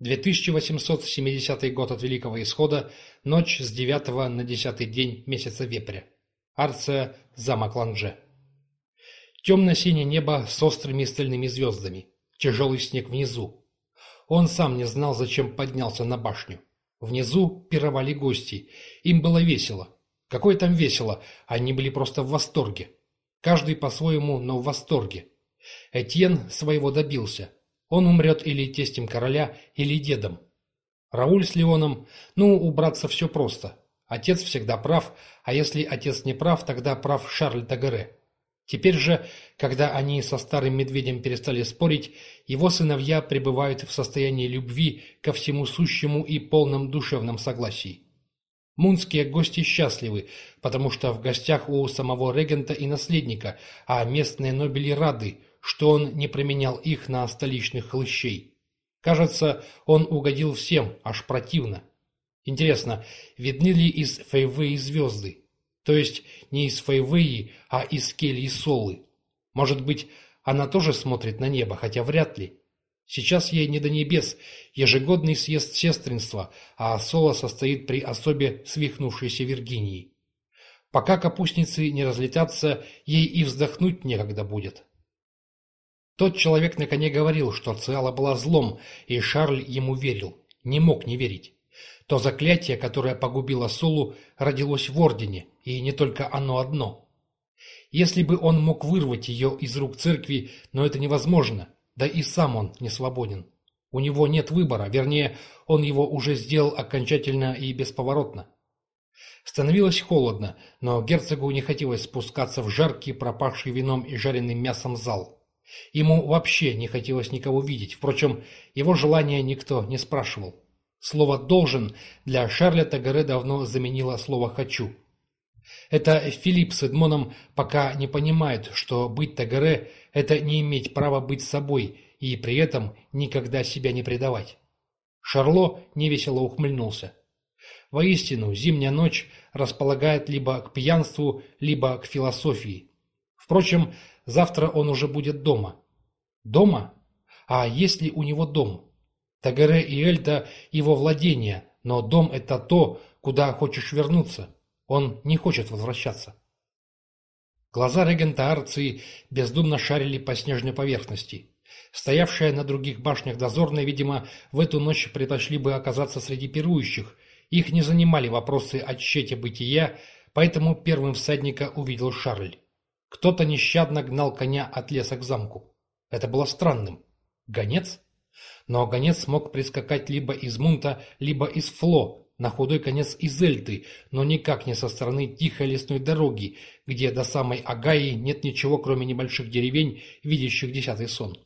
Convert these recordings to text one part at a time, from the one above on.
2870 год от Великого Исхода, ночь с 9 на 10 день месяца Вепря. Арция, замок Ланже. Темно-синее небо с острыми стальными звездами. Тяжелый снег внизу. Он сам не знал, зачем поднялся на башню. Внизу пировали гости. Им было весело. Какое там весело, они были просто в восторге. Каждый по-своему, но в восторге. Этьен своего добился. Он умрет или тестем короля, или дедом. Рауль с Леоном, ну, у братца все просто. Отец всегда прав, а если отец не прав, тогда прав Шарль Тагаре. Теперь же, когда они со старым медведем перестали спорить, его сыновья пребывают в состоянии любви ко всему сущему и полном душевном согласии. Мунские гости счастливы, потому что в гостях у самого регента и наследника, а местные нобели рады, что он не променял их на столичных хлыщей. Кажется, он угодил всем, аж противно. Интересно, видны ли из Фейвеи звезды? То есть не из Фейвеи, а из кельи Солы. Может быть, она тоже смотрит на небо, хотя вряд ли. Сейчас ей не до небес, ежегодный съезд сестринства, а Сола состоит при особе свихнувшейся Виргинии. Пока капустницы не разлетятся, ей и вздохнуть некогда будет. Тот человек на коне говорил, что Циала была злом, и Шарль ему верил, не мог не верить. То заклятие, которое погубило Солу, родилось в Ордене, и не только оно одно. Если бы он мог вырвать ее из рук церкви, но это невозможно, да и сам он не свободен. У него нет выбора, вернее, он его уже сделал окончательно и бесповоротно. Становилось холодно, но герцогу не хотелось спускаться в жаркий, пропахший вином и жареным мясом зал. Ему вообще не хотелось никого видеть, впрочем, его желания никто не спрашивал. Слово «должен» для Шарля Тагаре давно заменило слово «хочу». Это Филипп с Эдмоном пока не понимают, что быть Тагаре – это не иметь права быть собой и при этом никогда себя не предавать. Шарло невесело ухмыльнулся. Воистину, зимняя ночь располагает либо к пьянству, либо к философии. Впрочем, Завтра он уже будет дома. Дома? А есть ли у него дом? Тагаре и Эльта – его владение, но дом – это то, куда хочешь вернуться. Он не хочет возвращаться. Глаза регента Арции бездумно шарили по снежной поверхности. Стоявшая на других башнях дозорная, видимо, в эту ночь предпочли бы оказаться среди пирующих. Их не занимали вопросы о бытия, поэтому первым всадника увидел Шарль. Кто-то нещадно гнал коня от леса к замку. Это было странным. Гонец? Но гонец мог прискакать либо из Мунта, либо из Фло, на худой конец из Эльты, но никак не со стороны тихой лесной дороги, где до самой Агаи нет ничего, кроме небольших деревень, видящих десятый сон.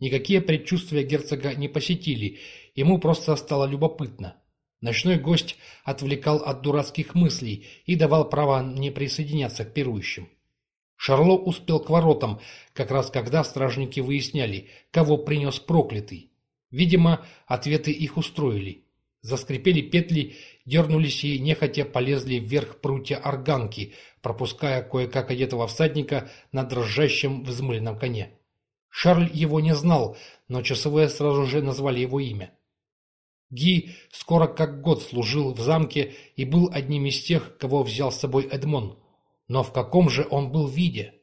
Никакие предчувствия герцога не посетили, ему просто стало любопытно. Ночной гость отвлекал от дурацких мыслей и давал право не присоединяться к пирующим. Шарло успел к воротам, как раз когда стражники выясняли, кого принес проклятый. Видимо, ответы их устроили. Заскрипели петли, дернулись и нехотя полезли вверх прутья органки, пропуская кое-как одетого всадника на дрожащем взмыленном коне. Шарль его не знал, но часовые сразу же назвали его имя. Ги скоро как год служил в замке и был одним из тех, кого взял с собой Эдмон. Но в каком же он был виде?